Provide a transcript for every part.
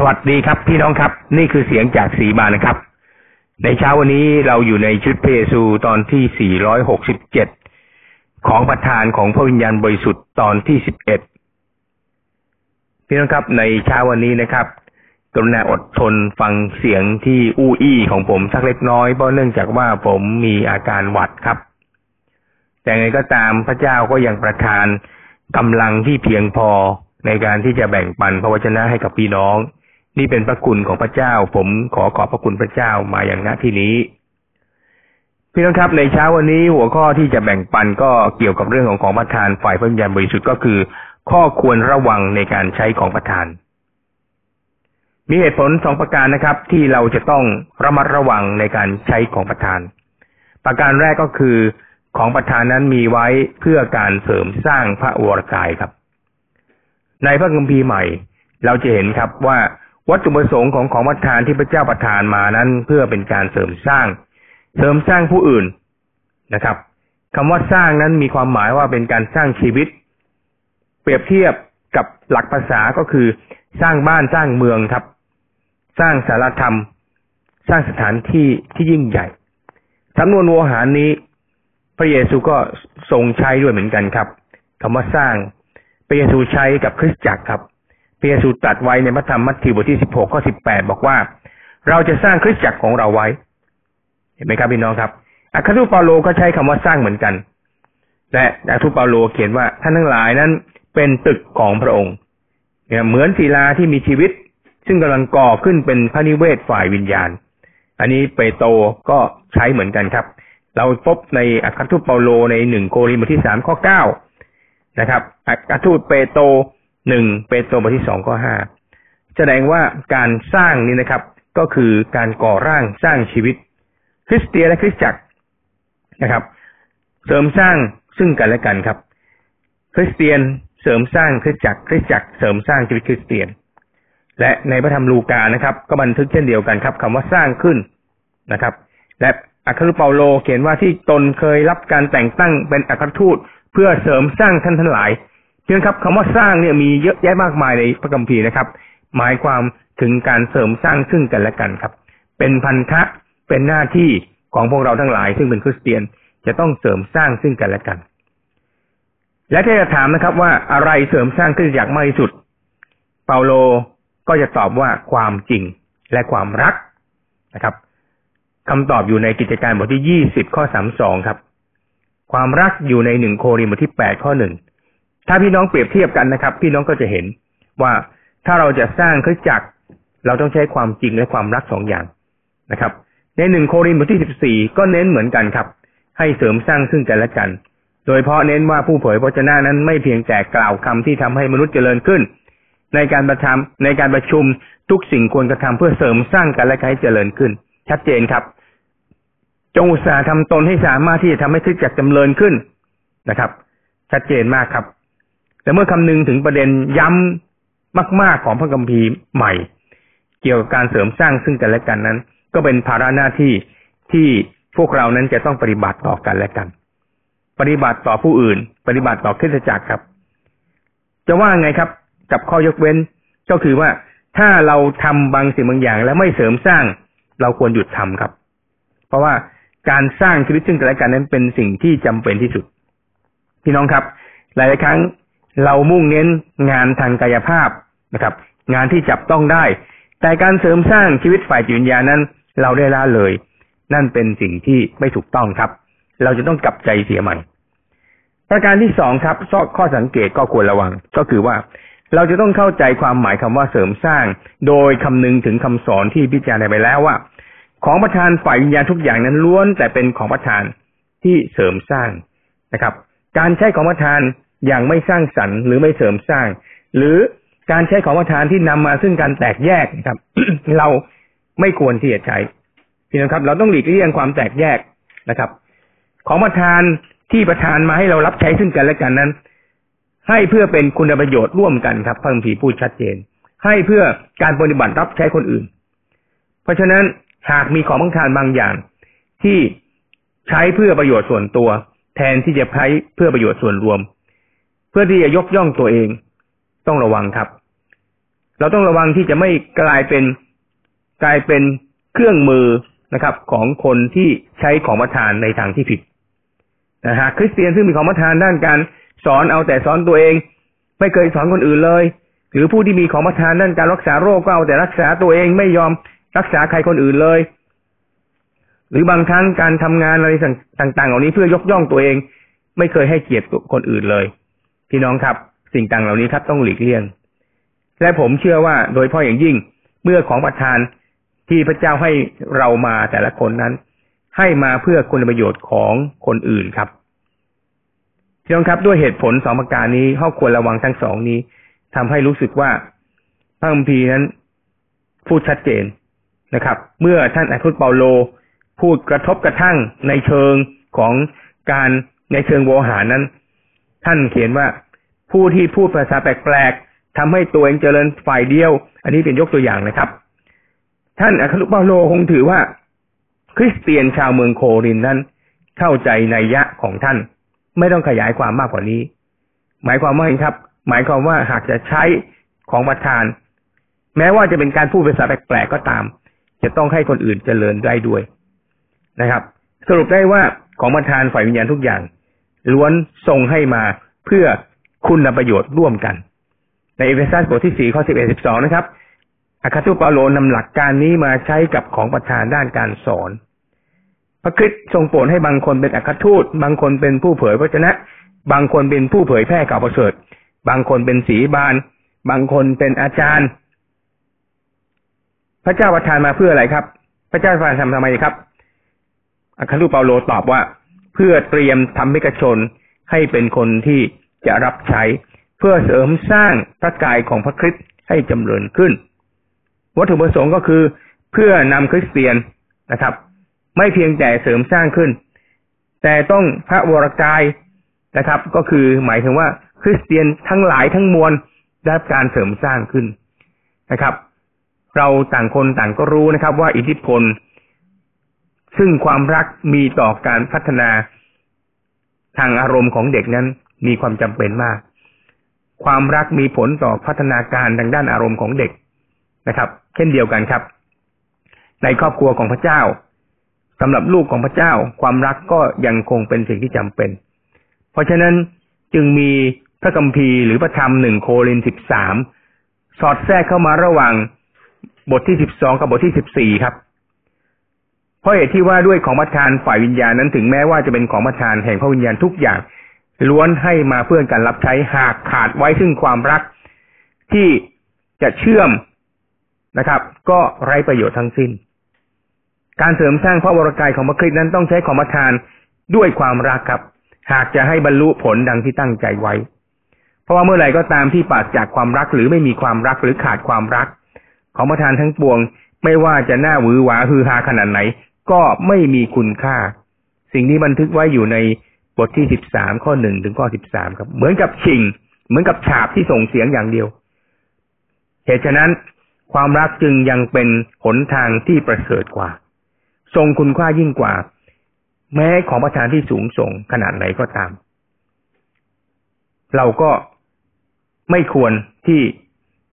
สวัสดีครับ พี่น้องครับ นี่คือเสียงจากสีมานะครับ ในเช้าวันนี้เราอยู่ในชุดเพซูตอนที่ 467 ของประธานของพระวิญญาณบริสุทธิ์ตอนที่ 11 พี่น้องครับในเช้าวันนี้นะครับกรุณาอดทนฟังเสียงที่อู้อี้ของผมสักเล็กน้อยเพราะเนื่องจากว่าผมมีอาการหวัดครับ แต่ไงก็ตามพระเจ้าก็ยังประทานกำลังที่เพียงพอในการที่จะแบ่งปันพระวจนะให้กับพี่น้อง นี่เป็นพระคุณของพระเจ้า ผมขอขอบพระคุณพระเจ้ามาอย่างณที่นี้ พี่น้องครับในเช้าวันนี้หัวข้อที่จะแบ่งปันก็เกี่ยวกับเรื่องของของประทานฝ่ายพระวิญญาณบริสุทธิ์ก็คือ ข้อควรระวังในการใช้ของประทาน มีเหตุผลสองประการนะครับ ที่เราจะต้องระมัดระวังในการใช้ของประทาน ประการแรกก็คือของประทานนั้นมีไว้เพื่อการเสริมสร้างพระวรกายครับ ในพระคัมภีร์ใหม่ เราจะเห็นครับว่า วัตถุประสงค์ของของประทานที่พระเจ้าประทานมานั้น เพื่อเป็นการเสริมสร้าง เสริมสร้างผู้อื่นนะครับคำว่าสร้างนั้นมีความหมายว่าเป็นการสร้างชีวิต เปรียบเทียบกับหลักภาษาก็คือ สร้างบ้านสร้างเมืองครับ สร้างสารธรรม สร้างสถานที่ที่ยิ่งใหญ่สำนวนโวหารนี้ พระเยซูก็ทรงใช้ด้วยเหมือนกันครับคำว่าสร้างพระเยซูใช้กับคริสตจักรครับ พระเยซูตรัสไว้ในพระธรรมมัทธิวบทที่สิบหกข้อสิบแปดบอกว่า เราจะสร้างคริสตจักรของเราไว้ เห็นไหมครับพี่น้องครับอัครทูตเปาโลก็ใช้คำว่าสร้างเหมือนกัน และอัครทูตเปาโลเขียนว่าท่านทั้งหลายนั้นเป็นตึกของพระองค์เนี่ยเหมือนศิลาที่มีชีวิต ซึ่งกำลังก่อขึ้นเป็นพระนิเวศฝ่ายวิญญาณ อันนี้เปโตรก็ใช้เหมือนกันครับ เราพบในอัครทูตเปาโลในหนึ่งโครินธ์บทที่สามข้อเก้านะครับอัทูตเปโตร หนึ่งเปโตรบทที่สองข้อห้าแสดงว่าการสร้างนี้นะครับ ก็คือการก่อร่างสร้างชีวิต คริสเตียนและคริสตจักรนะครับ เสริมสร้างซึ่งกันและกันครับ คริสเตียนเสริมสร้างคริสตจักรคริสตจักรเสริมสร้างชีวิตคริสเตียน และในพระธรรมลูกานะครับ ก็บันทึกเช่นเดียวกันครับคำว่าสร้างขึ้นนะครับ และอัครเปาโลเขียนว่าที่ตนเคยรับการแต่งตั้งเป็นอัครทูตเพื่อเสริมสร้างท่านทั้งหลาย เพียงครับคำว่าสร้างเนี่ยมีเยอะแยะมากมายในพระคัมภีร์นะครับ หมายความถึงการเสริมสร้างซึ่งกันและกันครับ เป็นพันธะเป็นหน้าที่ของพวกเราทั้งหลาย ซึ่งเป็นคริสเตียนจะต้องเสริมสร้างซึ่งกันและกัน และถ้าจะถามนะครับว่าอะไรเสริมสร้างขึ้นจากมากที่สุด เปาโลก็จะตอบว่าความจริงและความรักนะครับคำตอบอยู่ในกิจการบทที่ยี่สิบข้อสามสองครับ ความรักอยู่ในหนึ่งโครินธ์บทที่แปดข้อหนึ่ง ถ้าพี่น้องเปรียบเทียบกันนะครับ พี่น้องก็จะเห็นว่าถ้าเราจะสร้างคริสตจักร เราต้องใช้ความจริงและความรักสองอย่างนะครับ ในหนึ่งโครินธ์บทที่สิบสี่ก็เน้นเหมือนกันครับ ให้เสริมสร้างซึ่งกันและกัน โดยเพราะเน้นว่าผู้เผยพระชนะนั้นไม่เพียงแต่กล่าวคำที่ทำให้มนุษย์เจริญขึ้น ในการประชุมในการประชุมทุกสิ่งควรกระทำเพื่อเสริมสร้างกันและกันให้เจริญขึ้น ชัดเจนครับ จงอุตสาห์ทำตนให้สามารถที่จะทำให้คริสตจักรจำเริญขึ้นนะครับ ชัดเจนมากครับ แต่เมื่อคำนึงถึงประเด็นย้ำมาก ๆของพระคัมภีร์ใหม่ เกี่ยวกับการเสริมสร้างซึ่งกันและกันนั้น ก็เป็นภาระหน้าที่ที่พวกเรานั้นจะต้องปฏิบัติต่อกันและกัน ปฏิบัติต่อผู้อื่น ปฏิบัติต่อคริสตจักรครับ จะว่าไงครับ กับข้อยกเว้นก็คือว่าถ้าเราทำบางสิ่งบางอย่าง แล้วไม่เสริมสร้างเราควรหยุดทำครับ เพราะว่าการสร้างชีวิตซึ่งกันและกันนั้นเป็นสิ่งที่จำเป็นที่สุด พี่น้องครับ หลายครั้ง เรามุ่งเน้นงานทางกายภาพนะครับ งานที่จับต้องได้ แต่การเสริมสร้างชีวิตฝ่ายจิตวิญญาณนั้น เราได้ละเลย นั่นเป็นสิ่งที่ไม่ถูกต้องครับ เราจะต้องกลับใจเสียใหม่ ประการที่สองครับข้อสังเกตก็ควรระวัง ก็คือว่าเราจะต้องเข้าใจความหมายคำว่าเสริมสร้าง โดยคำนึงถึงคำสอนที่พิจารณาไปแล้วว่า ของประทานฝ่ายวิญญาณทุกอย่างนั้นล้วนแต่เป็นของประทานที่เสริมสร้างนะครับ การใช้ของประทาน อย่างไม่สร้างสรรค์หรือไม่เสริมสร้าง หรือการใช้ของประทานที่นำมาซึ่งการแตกแยกนะครับ เราไม่ควรที่จะใช้พี่น้องครับ เราต้องหลีกเลี่ยงความแตกแยกนะครับ ของประทานที่ประทานมาให้เรารับใช้ซึ่งกันและกันนั้น ให้เพื่อเป็นคุณประโยชน์ร่วมกันครับพระคัมภีร์พูดชัดเจน ให้เพื่อการปฏิบัติรับใช้คนอื่น เพราะฉะนั้นหากมีของบังคารบางอย่าง ที่ใช้เพื่อประโยชน์ส่วนตัว แทนที่จะใช้เพื่อประโยชน์ส่วนรวม เพื่อที่จะยกย่องตัวเอง ต้องระวังครับ เราต้องระวังที่จะไม่กลายเป็นกลายเป็นเครื่องมือนะครับ ของคนที่ใช้ของประทานในทางที่ผิดนะฮะคริสเตียนซึ่งมีของประทานด้านการสอนเอาแต่สอนตัวเอง ไม่เคยสอนคนอื่นเลย หรือผู้ที่มีของประทานด้านการรักษาโรคก็เอาแต่รักษาตัวเองไม่ยอมรักษาใครคนอื่นเลย หรือบางครั้งการทำงานอะไรต่างๆ เหล่านี้เพื่อยกย่องตัวเอง ไม่เคยให้เกียรติคนอื่นเลย พี่น้องครับ สิ่งต่างเหล่านี้ครับต้องหลีกเลี่ยง และผมเชื่อว่าโดยพาะอย่างยิ่งเมื่อของประทานที่พระเจ้าให้เรามาแต่ละคนนั้น ให้มาเพื่อคุณประโยชน์ของคนอื่นครับพี่น้องครับด้วยเหตุผลสองประการนี้ข้อควรระวังทั้งสองนี้ทำให้รู้สึกว่าพระคัมภีร์นั้น พูดชัดเจนนะครับ เมื่อท่านอาคุตเปาโล พูดกระทบกระทั่งในเชิงของการในเชิงโวหารนั้น ท่านเขียนว่าผู้ที่พูดภาษาแปลกๆทำให้ตัวเองเจริญฝ่ายเดียว อันนี้เป็นยกตัวอย่างนะครับ ท่านอาคุปาโลคงถือว่า คริสเตียนชาวเมืองโครินนั้น เข้าใจในยะของท่าน ไม่ต้องขยายความมากกว่านี้ หมายความว่าครับ หมายความว่าหากจะใช้ของประทาน แม้ว่าจะเป็นการพูดภาษาแปลกๆก็ตาม จะต้องให้คนอื่นเจริญได้ด้วยนะครับ สรุปได้ว่าของประทานฝ่ายวิญญาณทุกอย่าง ล้วนทรงให้มาเพื่อคุณประโยชน์ร่วมกัน ในเอเฟซัสบทที่สี่ข้อสิบเอ็ดสิบสองนะครับอาคาตุปาโลนำหลักการนี้มาใช้กับของประทานด้านการสอน พระคริสต์ทรงโปรดให้บางคนเป็นอัครทูต บางคนเป็นผู้เผยพระชนะ บางคนเป็นผู้เผยแพร่ข่าวประเสริฐ บางคนเป็นศีบาลบางคนเป็นอาจารย์ พระเจ้าประทานมาเพื่ออะไรครับ พระเจ้าประทานทำทำไมครับอัครทูปาโลตอบว่า พื่อเตรียมทำให้กชนให้เป็นคนที่จะรับใช้ เพื่อเสริมสร้างพระกายของพระคริสต์ให้จำเริญขึ้น วัตถุประสงค์ก็คือ เพื่อนำคริสเตียนนะครับ ไม่เพียงแต่เสริมสร้างขึ้น แต่ต้องพระวรกายนะครับ ก็คือหมายถึงว่าคริสเตียนทั้งหลายทั้งมวลได้รับการเสริมสร้างขึ้นนะครับ เราต่างคนต่างก็รู้นะครับ ว่าอิทธิพล ซึ่งความรักมีต่อการพัฒนาทางอารมณ์ของเด็กนั้นมีความจำเป็นมาก ความรักมีผลต่อพัฒนาการทางด้านอารมณ์ของเด็กนะครับ เช่นเดียวกันครับ ในครอบครัวของพระเจ้าสำหรับลูกของพระเจ้า ความรักก็ยังคงเป็นสิ่งที่จำเป็น เพราะฉะนั้นจึงมีพระคัมภีร์หรือพระธรรมหนึ่งโครินสิบสามสอดแทรกเข้ามาระหว่างบทที่สิบสองกับบทที่สิบสี่ครับ เพราะเหตุที่ว่าด้วยของประทานฝ่ายวิญญาณนั้นถึงแม้ว่าจะเป็นของประทานแห่งพระวิญญาณทุกอย่าง ล้วนให้มาเพื่อการรับใช้หากขาดไว้ซึ่งความรักที่จะเชื่อมนะครับ ก็ไร้ประโยชน์ทั้งสิ้น การเสริมสร้างพระวรกายของพระคริสต์นั้นต้องใช้ของประทานด้วยความรักครับ หากจะให้บรรลุผลดังที่ตั้งใจไว้ เพราะว่าเมื่อไหร่ก็ตามที่ปราศจากความรักหรือไม่มีความรักหรือขาดความรัก ของประทานทั้งปวง ไม่ว่าจะหน้าหวือหวาฮือฮาขนาดไหน ก็ไม่มีคุณค่า สิ่งนี้บันทึกไว้อยู่ในบทที่สิบสามข้อหนึ่งถึงข้อสิบสามครับ เหมือนกับชิง เหมือนกับฉาบที่ส่งเสียงอย่างเดียว เหตุฉะนั้น ความรักจึงยังเป็นหนทางที่ประเสริฐกว่า ทรงคุณค่ายิ่งกว่า แม้ของประทานที่สูงส่งขนาดไหนก็ตาม เราก็ไม่ควรที่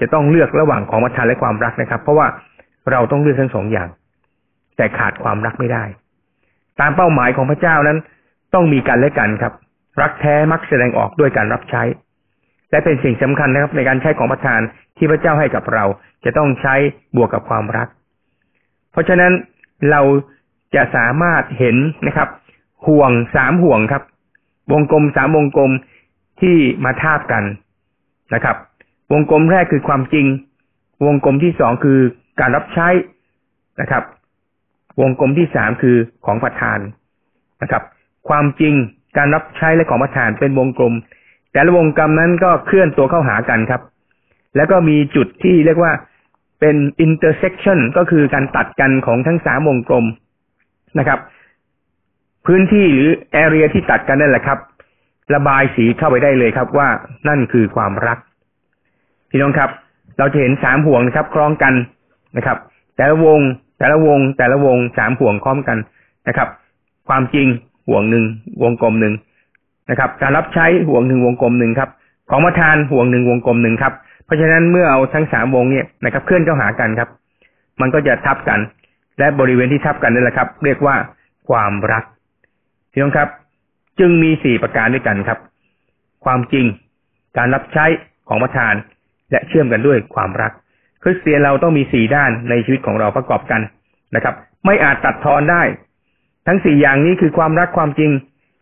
จะต้องเลือกระหว่างของประทานและความรักนะครับ เพราะว่าเราต้องเลือกทั้งสองอย่าง แต่ขาดความรักไม่ได้ ตามเป้าหมายของพระเจ้านั้น ต้องมีกันและกันครับ รักแท้มักแสดงออกด้วยการรับใช้ และเป็นสิ่งสำคัญนะครับ ในการใช้ของประทานที่พระเจ้าให้กับเรา จะต้องใช้บวกกับความรัก เพราะฉะนั้นเราจะสามารถเห็นนะครับ ห่วงสามห่วงครับ วงกลมสามวงกลมที่มาทาบกันนะครับ วงกลมแรกคือความจริง วงกลมที่สองคือการรับใช้นะครับ วงกลมที่สามคือของประทานนะครับ ความจริงการรับใช้และของประทานเป็นวงกลม แต่ละวงกลมนั้นก็เคลื่อนตัวเข้าหากันครับ แล้วก็มีจุดที่เรียกว่าเป็น intersection ก็คือการตัดกันของทั้งสามวงกลมนะครับ พื้นที่หรือ area ที่ตัดกันนั่นแหละครับ ระบายสีเข้าไปได้เลยครับว่านั่นคือความรัก พี่น้องครับ เราจะเห็นสามห่วงนะครับ คล้องกันนะครับ แต่ละวง แต่ละวงแต่ละวงสามห่วงคล้องกันนะครับ ความจริงห่วงหนึ่งวงกลมหนึ่งนะครับ การรับใช้ห่วงหนึ่งวงกลมหนึ่งครับ ของประทานห่วงหนึ่งวงกลมหนึ่งครับ เพราะฉะนั้นเมื่อเอาทั้งสามวงเนี่ยนะครับเคลื่อนเข้าหากันครับ มันก็จะทับกัน และบริเวณที่ทับกันนั่นแหละครับ เรียกว่าความรักพี่น้องครับ จึงมีสี่ประการด้วยกันครับ ความจริง การรับใช้ของประทาน และเชื่อมกันด้วยความรัก คริสเตียนเราต้องมีสี่ด้านในชีวิตของเราประกอบกันนะครับ ไม่อาจตัดทอนได้ ทั้งสี่อย่างนี้คือความรักความจริง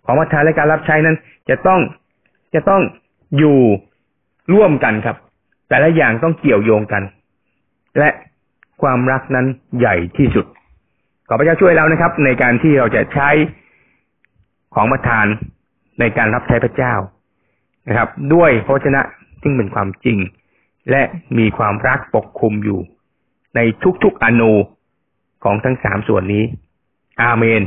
ของประทานและการรับใช้นั้น จะต้องจะต้องอยู่ร่วมกันครับ แต่ละอย่างต้องเกี่ยวโยงกัน และความรักนั้นใหญ่ที่สุด ขอพระเจ้าช่วยเรานะครับ ในการที่เราจะใช้ของประทานในการรับใช้พระเจ้านะครับ ด้วยพระชนะซึ่งเป็นความจริง และมีความรักปกคลุมอยู่ ในทุกๆอนูของทั้งสามส่วนนี้ อาเมน